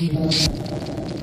people.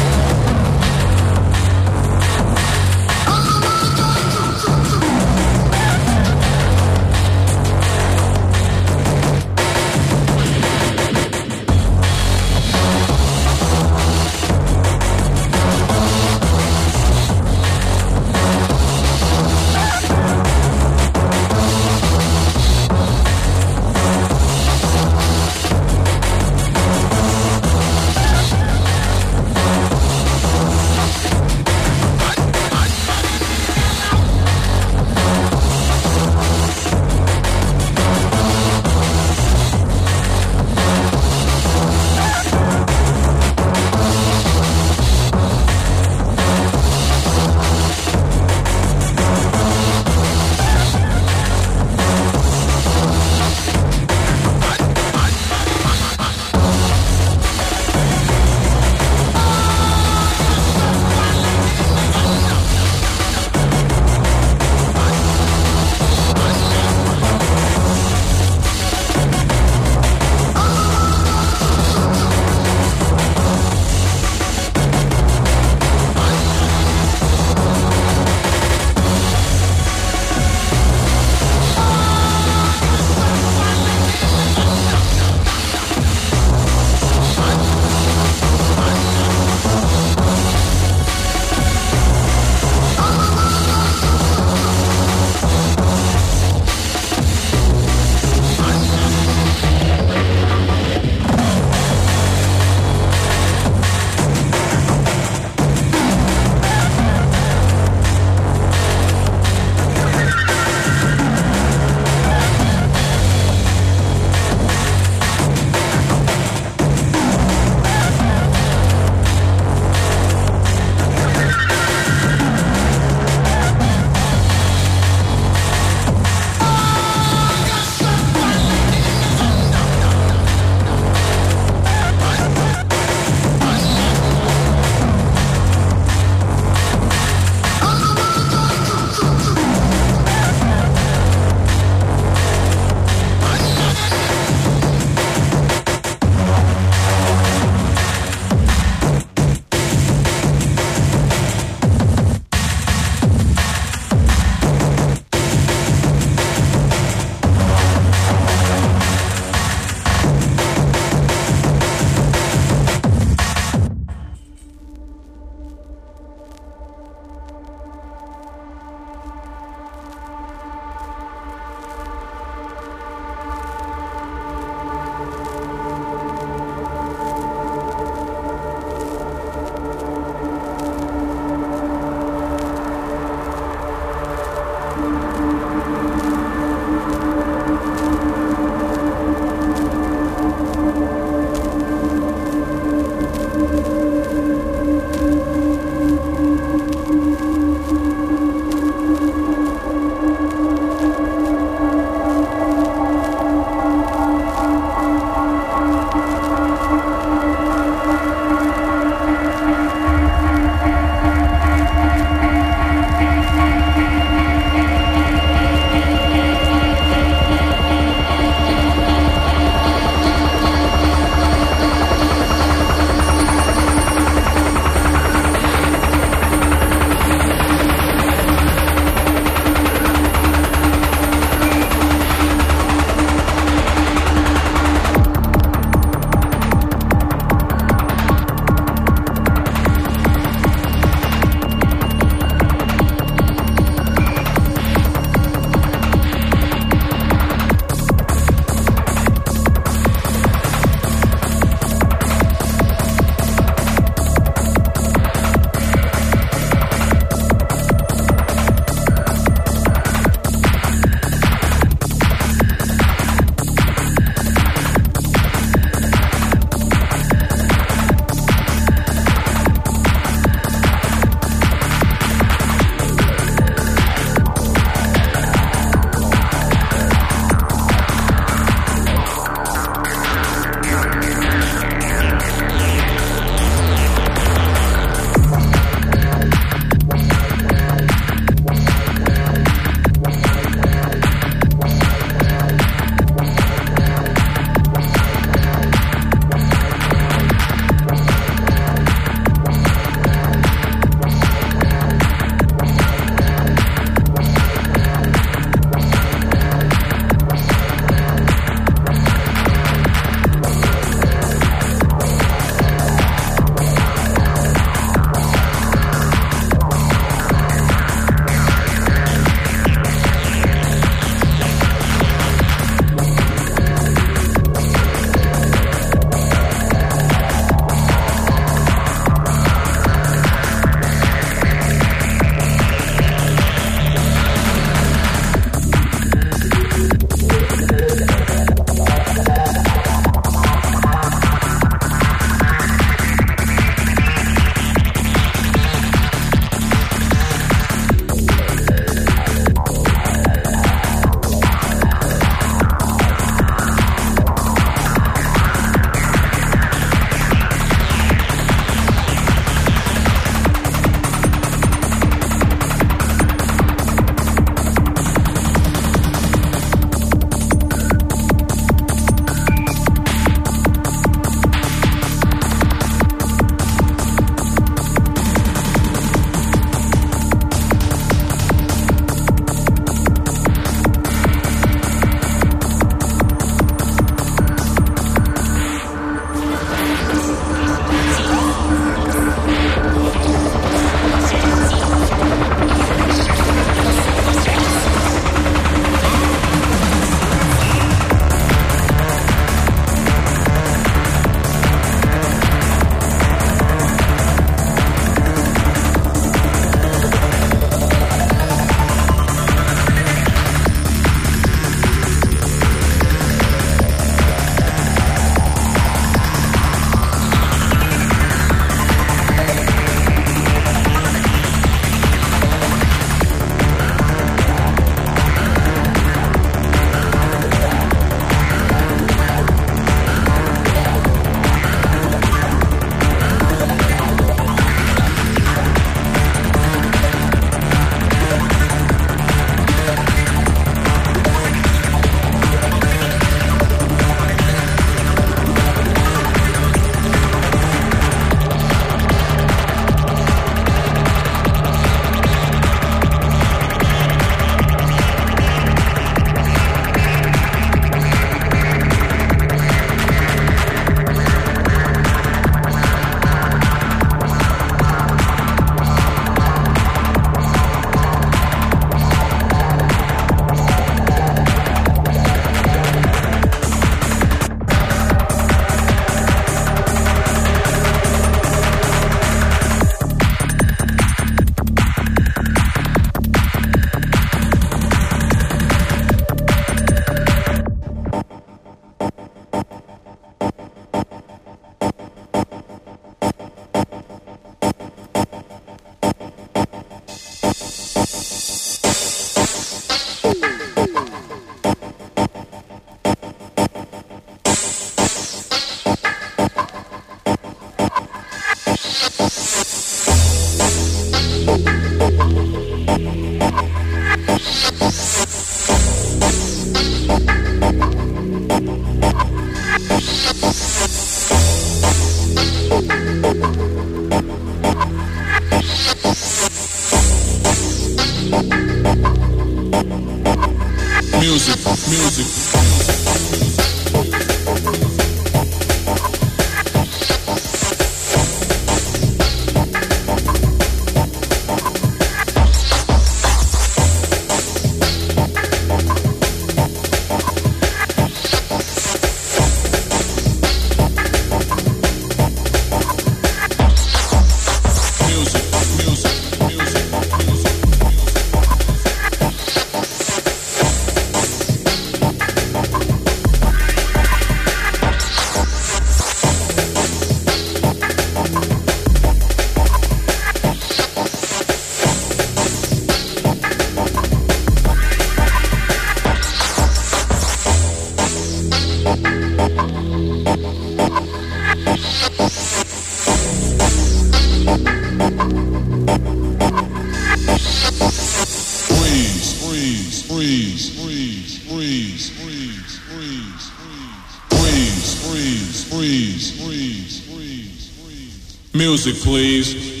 Music, please.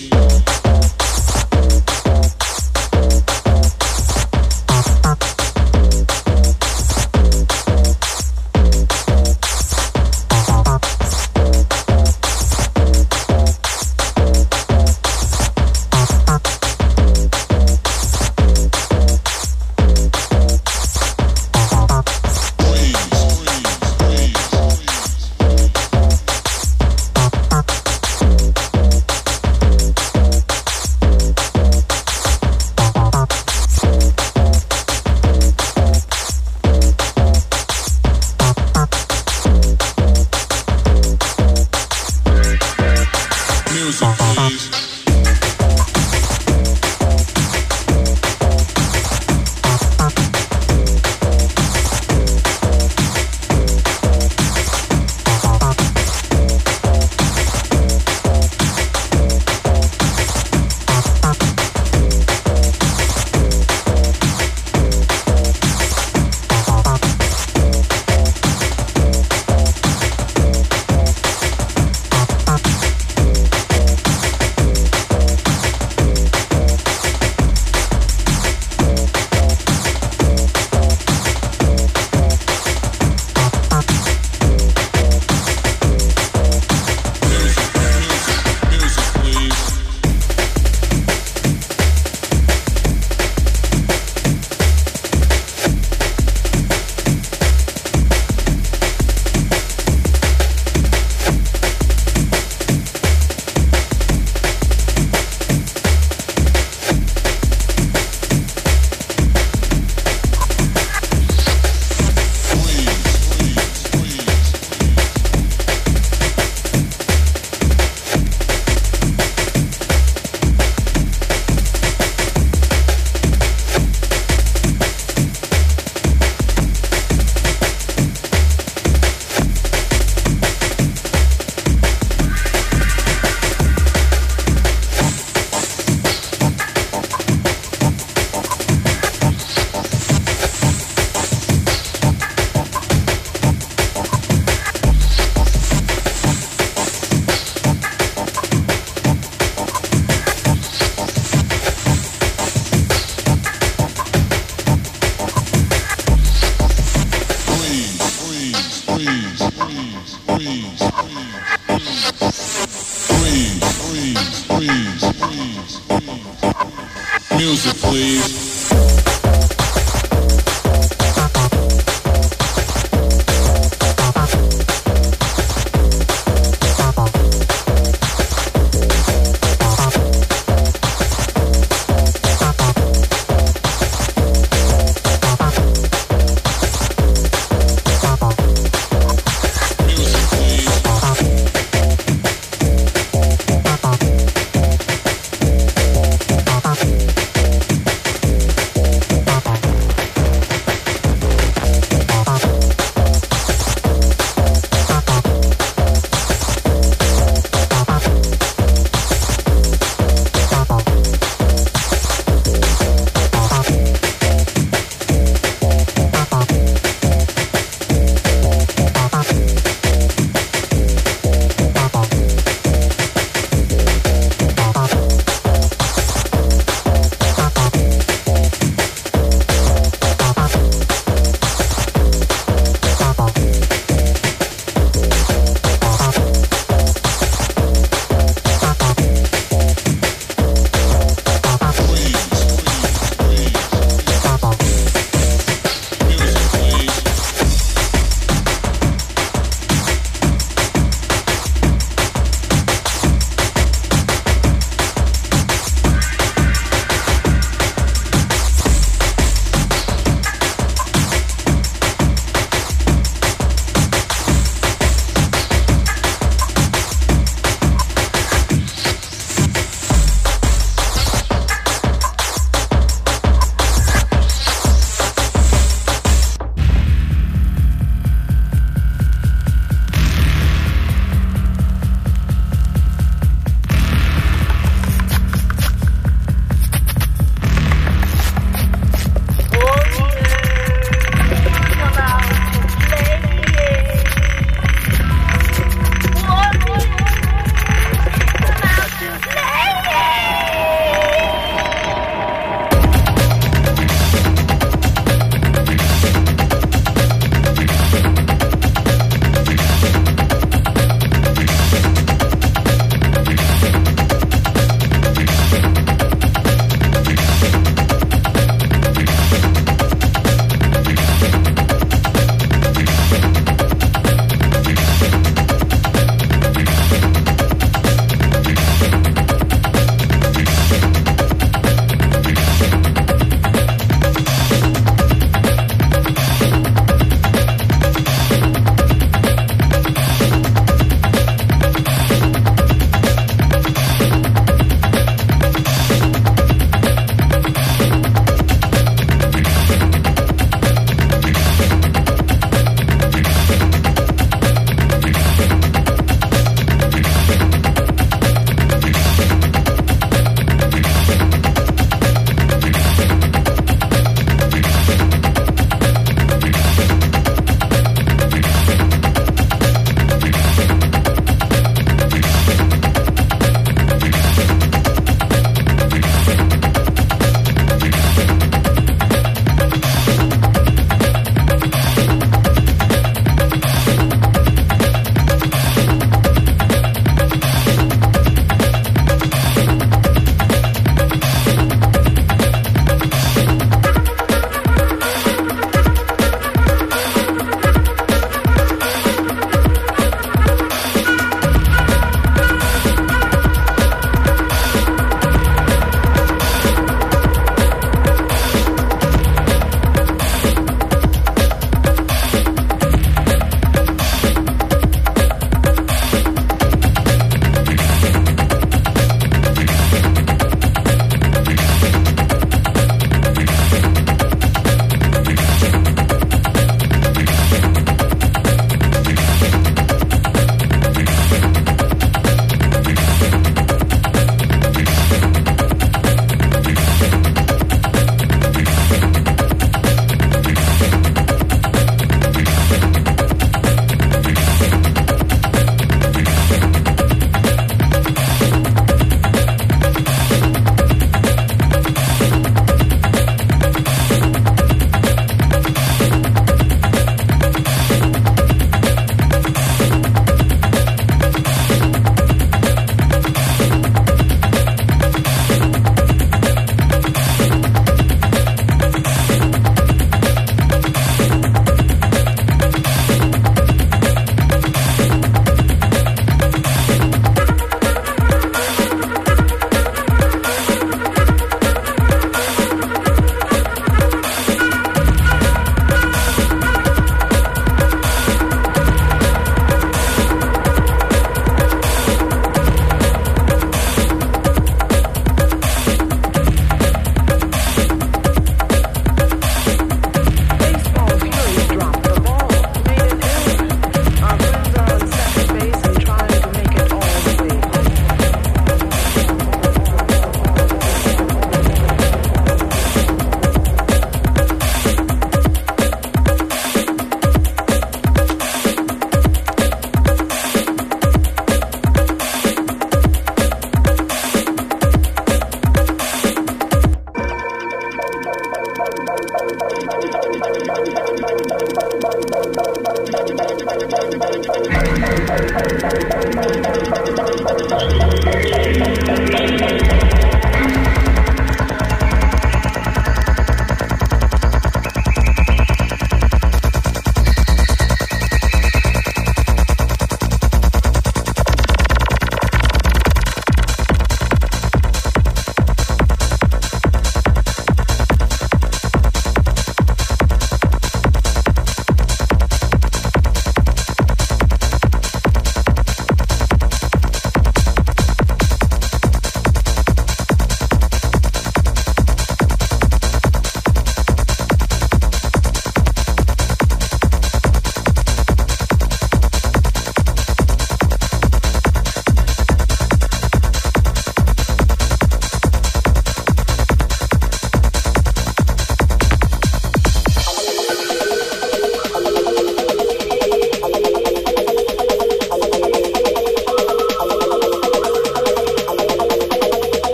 please.